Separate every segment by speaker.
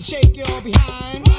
Speaker 1: shake your behind.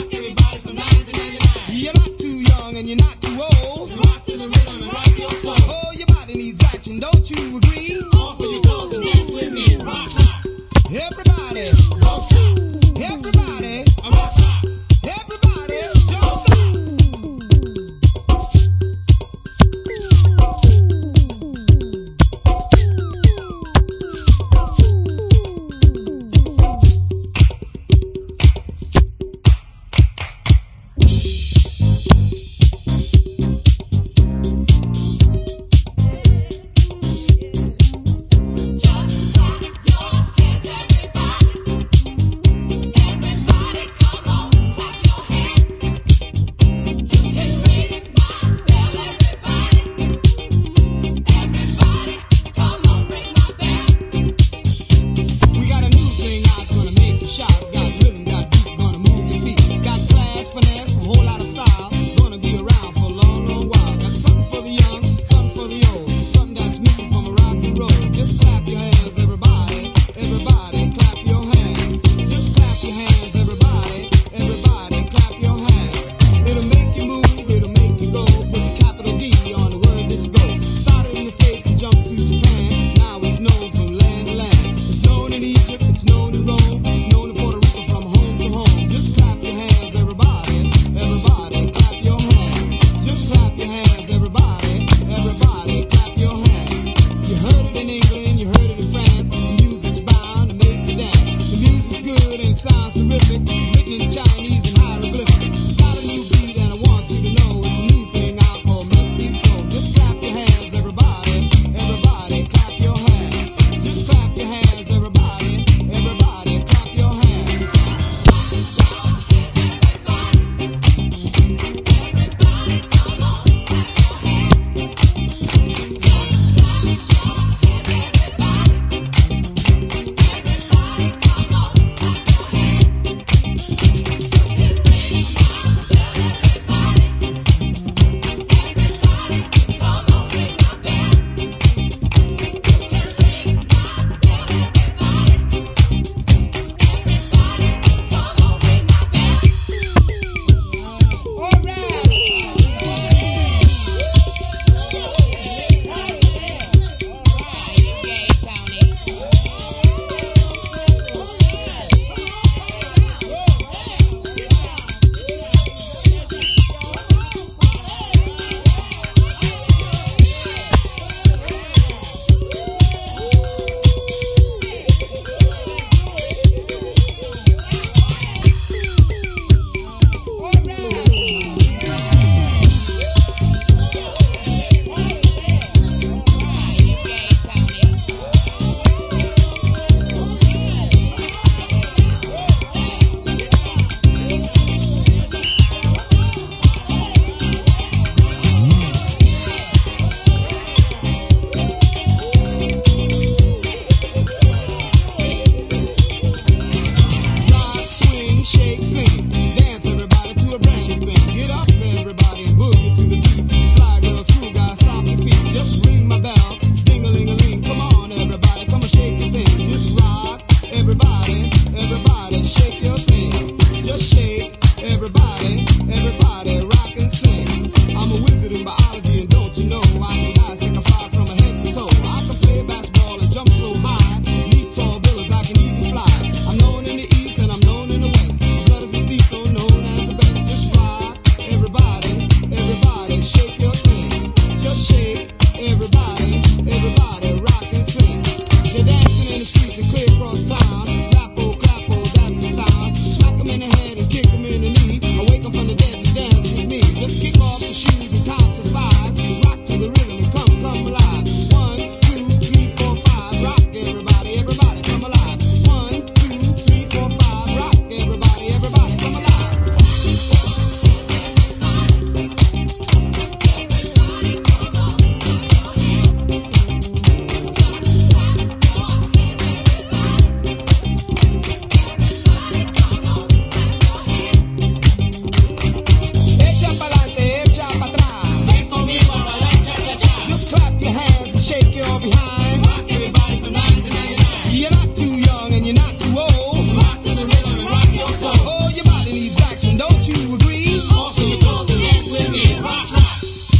Speaker 1: shake your behind. Rock
Speaker 2: everybody from 9 to 99.
Speaker 1: You're not too young and you're not too old. Rock
Speaker 2: to the rhythm and rock your soul.
Speaker 1: Oh, your body needs action, don't you agree? Off
Speaker 2: to the doors and dance with me. Rock, rock.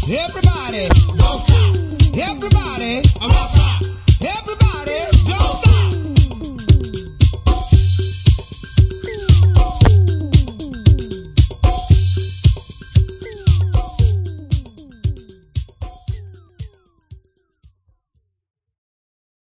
Speaker 1: Everybody.